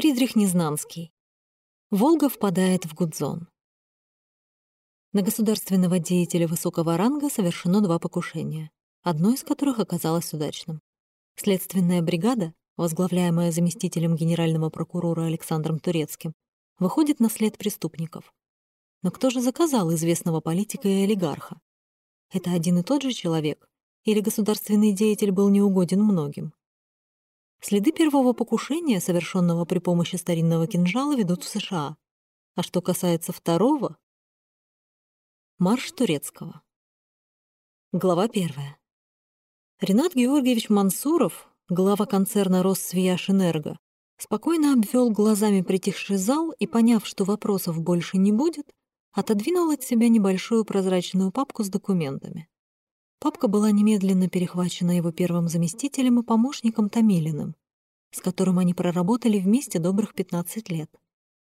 Фридрих Незнанский. Волга впадает в Гудзон. На государственного деятеля высокого ранга совершено два покушения, одно из которых оказалось удачным. Следственная бригада, возглавляемая заместителем генерального прокурора Александром Турецким, выходит на след преступников. Но кто же заказал известного политика и олигарха? Это один и тот же человек? Или государственный деятель был неугоден многим? Следы первого покушения, совершенного при помощи старинного кинжала, ведут в США. А что касается второго... Марш Турецкого. Глава первая. Ренат Георгиевич Мансуров, глава концерна «Россвияжэнерго», спокойно обвел глазами притихший зал и, поняв, что вопросов больше не будет, отодвинул от себя небольшую прозрачную папку с документами. Папка была немедленно перехвачена его первым заместителем и помощником Томилиным, с которым они проработали вместе добрых 15 лет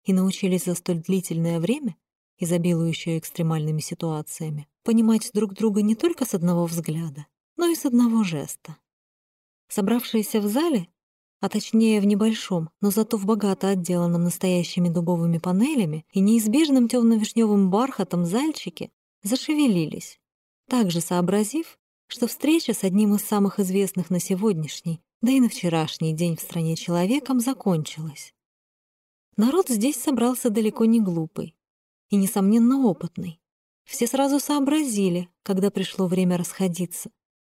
и научились за столь длительное время, изобилующее экстремальными ситуациями, понимать друг друга не только с одного взгляда, но и с одного жеста. Собравшиеся в зале, а точнее в небольшом, но зато в богато отделанном настоящими дубовыми панелями и неизбежным темно-вишневым бархатом зальчике, зашевелились, также сообразив, что встреча с одним из самых известных на сегодняшний, да и на вчерашний день в стране человеком закончилась. Народ здесь собрался далеко не глупый и, несомненно, опытный. Все сразу сообразили, когда пришло время расходиться.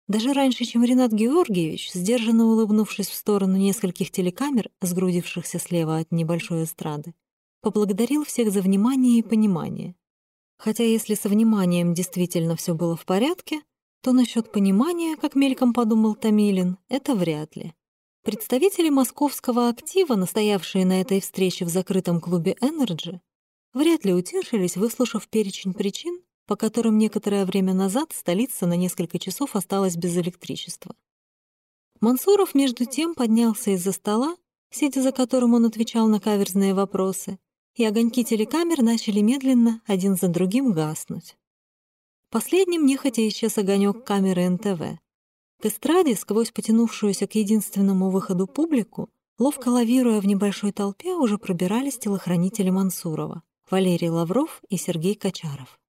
Даже раньше, чем Ренат Георгиевич, сдержанно улыбнувшись в сторону нескольких телекамер, сгрудившихся слева от небольшой эстрады, поблагодарил всех за внимание и понимание. Хотя если со вниманием действительно все было в порядке, то насчет понимания, как мельком подумал Томилин, это вряд ли. Представители московского актива, настоявшие на этой встрече в закрытом клубе «Energy», вряд ли утешились, выслушав перечень причин, по которым некоторое время назад столица на несколько часов осталась без электричества. Мансуров, между тем, поднялся из-за стола, сидя за которым он отвечал на каверзные вопросы, и огоньки телекамер начали медленно один за другим гаснуть. Последним нехотя исчез огонек камеры НТВ. К эстраде, сквозь потянувшуюся к единственному выходу публику, ловко лавируя в небольшой толпе, уже пробирались телохранители Мансурова, Валерий Лавров и Сергей Качаров.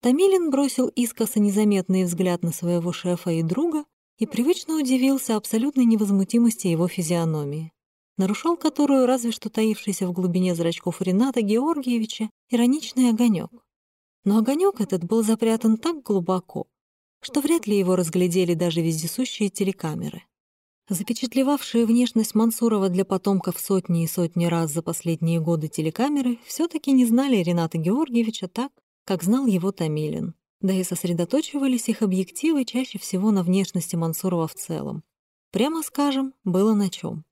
Томилин бросил искоса незаметный взгляд на своего шефа и друга и привычно удивился абсолютной невозмутимости его физиономии нарушал которую разве что таившийся в глубине зрачков Рената Георгиевича ироничный огонек. Но огонек этот был запрятан так глубоко, что вряд ли его разглядели даже вездесущие телекамеры. Запечатлевавшие внешность Мансурова для потомков сотни и сотни раз за последние годы телекамеры все таки не знали Рената Георгиевича так, как знал его Томилин. Да и сосредоточивались их объективы чаще всего на внешности Мансурова в целом. Прямо скажем, было на чем.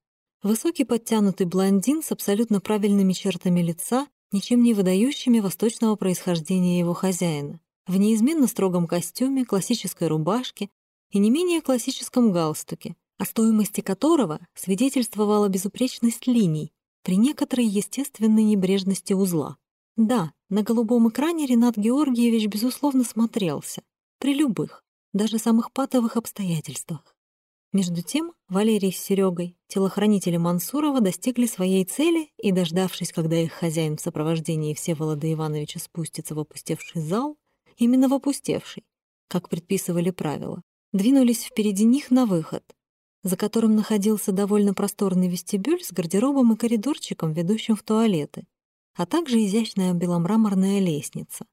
Высокий подтянутый блондин с абсолютно правильными чертами лица, ничем не выдающими восточного происхождения его хозяина, в неизменно строгом костюме, классической рубашке и не менее классическом галстуке, о стоимости которого свидетельствовала безупречность линий при некоторой естественной небрежности узла. Да, на голубом экране Ренат Георгиевич безусловно смотрелся, при любых, даже самых патовых обстоятельствах. Между тем Валерий с Серегой, телохранители Мансурова, достигли своей цели и, дождавшись, когда их хозяин в сопровождении Всеволода Ивановича спустится в опустевший зал, именно в опустевший, как предписывали правила, двинулись впереди них на выход, за которым находился довольно просторный вестибюль с гардеробом и коридорчиком, ведущим в туалеты, а также изящная беломраморная лестница.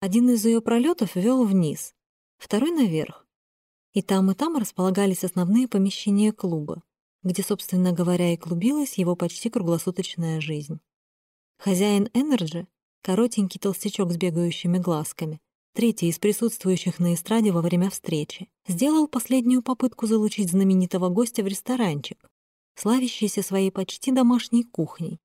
Один из ее пролетов вел вниз, второй — наверх, и там, и там располагались основные помещения клуба, где, собственно говоря, и клубилась его почти круглосуточная жизнь. Хозяин Energy, коротенький толстячок с бегающими глазками, третий из присутствующих на эстраде во время встречи, сделал последнюю попытку залучить знаменитого гостя в ресторанчик, славящийся своей почти домашней кухней,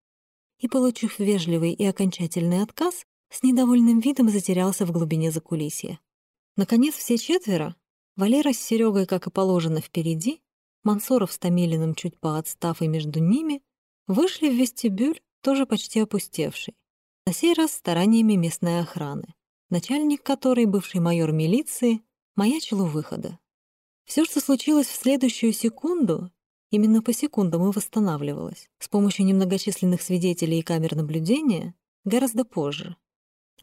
и, получив вежливый и окончательный отказ, с недовольным видом затерялся в глубине закулисья. Наконец, все четверо, Валера с Серегой, как и положено, впереди, Мансоров с Томилиным чуть поотстав и между ними, вышли в вестибюль, тоже почти опустевший. На сей раз стараниями местной охраны, начальник которой, бывший майор милиции, маячил у выхода. Все, что случилось в следующую секунду, именно по секундам и восстанавливалась, с помощью немногочисленных свидетелей и камер наблюдения, гораздо позже.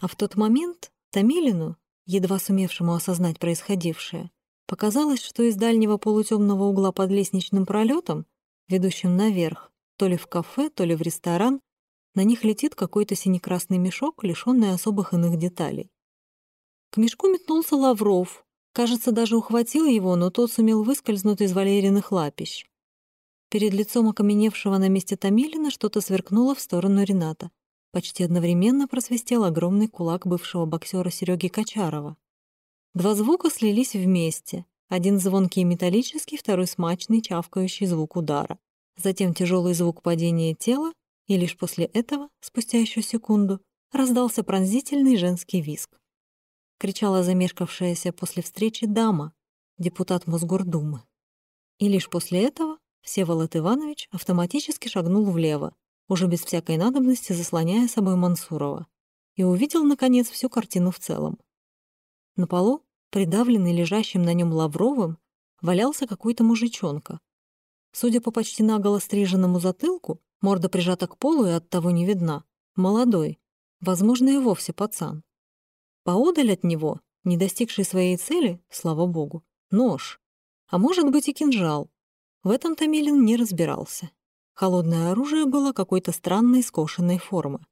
А в тот момент Томилину, едва сумевшему осознать происходившее, показалось, что из дальнего полутемного угла под лестничным пролетом, ведущим наверх, то ли в кафе, то ли в ресторан, на них летит какой-то синекрасный мешок, лишённый особых иных деталей. К мешку метнулся Лавров. Кажется, даже ухватил его, но тот сумел выскользнуть из валериных лапищ. Перед лицом окаменевшего на месте Томилина что-то сверкнуло в сторону Рената. Почти одновременно просвистел огромный кулак бывшего боксера Сереги Качарова. Два звука слились вместе. Один звонкий и металлический, второй смачный, чавкающий звук удара. Затем тяжелый звук падения тела, и лишь после этого, спустя еще секунду, раздался пронзительный женский визг. Кричала замешкавшаяся после встречи дама, депутат Мосгордумы. И лишь после этого Всеволод Иванович автоматически шагнул влево, уже без всякой надобности заслоняя собой Мансурова, и увидел, наконец, всю картину в целом. На полу, придавленный лежащим на нем Лавровым, валялся какой-то мужичонка. Судя по почти наголо стриженному затылку, морда прижата к полу и оттого не видна. Молодой, возможно, и вовсе пацан. Поодаль от него, не достигший своей цели, слава богу, нож, а может быть и кинжал. В этом Томилин не разбирался. Холодное оружие было какой-то странной скошенной формы.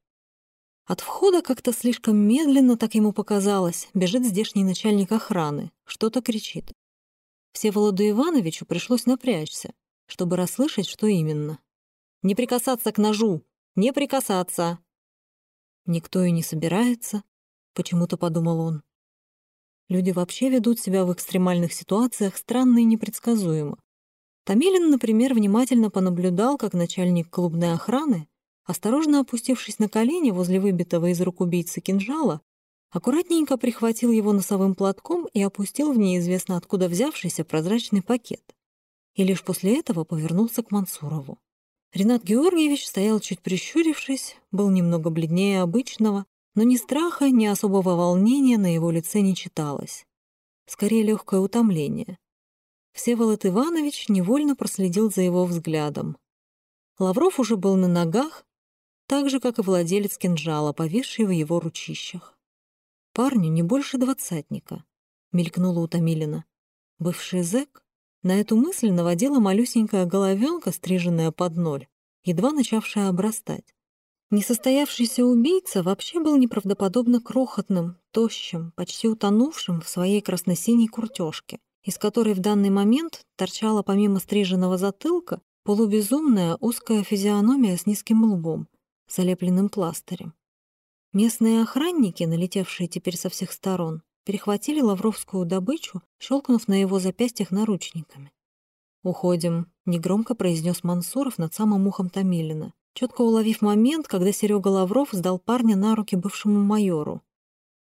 От входа как-то слишком медленно, так ему показалось, бежит здешний начальник охраны, что-то кричит. Всеволоду Ивановичу пришлось напрячься, чтобы расслышать, что именно. «Не прикасаться к ножу! Не прикасаться!» «Никто и не собирается», — почему-то подумал он. Люди вообще ведут себя в экстремальных ситуациях странно и непредсказуемо. Томилин, например, внимательно понаблюдал, как начальник клубной охраны, осторожно опустившись на колени возле выбитого из рук убийцы кинжала, аккуратненько прихватил его носовым платком и опустил в неизвестно откуда взявшийся прозрачный пакет. И лишь после этого повернулся к Мансурову. Ренат Георгиевич стоял чуть прищурившись, был немного бледнее обычного, но ни страха, ни особого волнения на его лице не читалось. Скорее, легкое утомление. Всеволод Иванович невольно проследил за его взглядом. Лавров уже был на ногах, так же, как и владелец кинжала, повисший в его ручищах. Парню не больше двадцатника, мелькнула у Томилина. Бывший зэк? На эту мысль наводила малюсенькая головенка, стриженная под ноль, едва начавшая обрастать. Несостоявшийся убийца вообще был неправдоподобно крохотным, тощим, почти утонувшим в своей красно-синей куртёжке из которой в данный момент торчала помимо стриженного затылка полубезумная узкая физиономия с низким лбом, залепленным пластырем. Местные охранники, налетевшие теперь со всех сторон, перехватили лавровскую добычу, щелкнув на его запястьях наручниками. «Уходим», — негромко произнес Мансуров над самым ухом Томилина, четко уловив момент, когда Серега Лавров сдал парня на руки бывшему майору,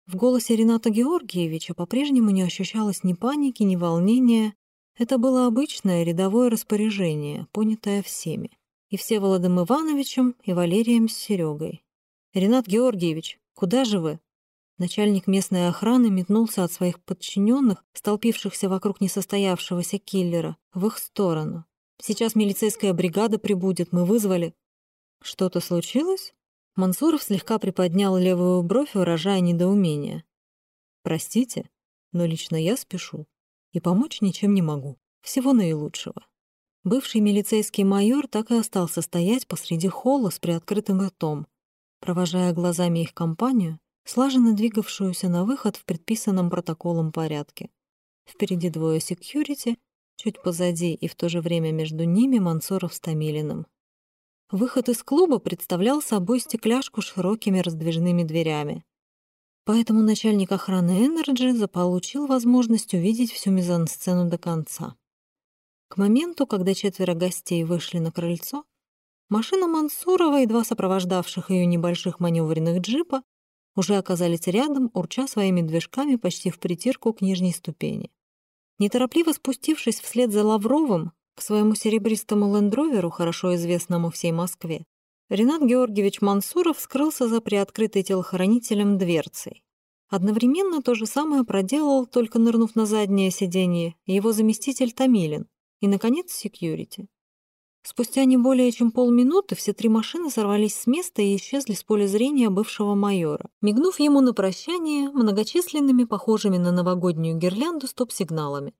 в голосе Рената Георгиевича по-прежнему не ощущалось ни паники, ни волнения. Это было обычное рядовое распоряжение, понятое всеми. И Всеволодом Ивановичем, и Валерием с Серегой. «Ренат Георгиевич, куда же вы?» Начальник местной охраны метнулся от своих подчиненных, столпившихся вокруг несостоявшегося киллера, в их сторону. «Сейчас милицейская бригада прибудет, мы вызвали». «Что-то случилось?» Мансуров слегка приподнял левую бровь, выражая недоумение. «Простите, но лично я спешу и помочь ничем не могу. Всего наилучшего». Бывший милицейский майор так и остался стоять посреди холла с приоткрытым ртом, провожая глазами их компанию, слаженно двигавшуюся на выход в предписанном протоколом порядке. Впереди двое секьюрити, чуть позади и в то же время между ними Мансуров с Томилиным. Выход из клуба представлял собой стекляшку с широкими раздвижными дверями. Поэтому начальник охраны Energy заполучил возможность увидеть всю мизансцену до конца. К моменту, когда четверо гостей вышли на крыльцо, машина Мансурова и два сопровождавших ее небольших маневренных джипа уже оказались рядом, урча своими движками почти в притирку к нижней ступени. Неторопливо спустившись вслед за Лавровым, к своему серебристому лендроверу, хорошо известному всей Москве, Ренат Георгиевич Мансуров скрылся за приоткрытой телохранителем дверцей. Одновременно то же самое проделал, только нырнув на заднее сиденье, его заместитель Томилин и, наконец, секьюрити. Спустя не более чем полминуты все три машины сорвались с места и исчезли с поля зрения бывшего майора, мигнув ему на прощание многочисленными, похожими на новогоднюю гирлянду, стоп-сигналами.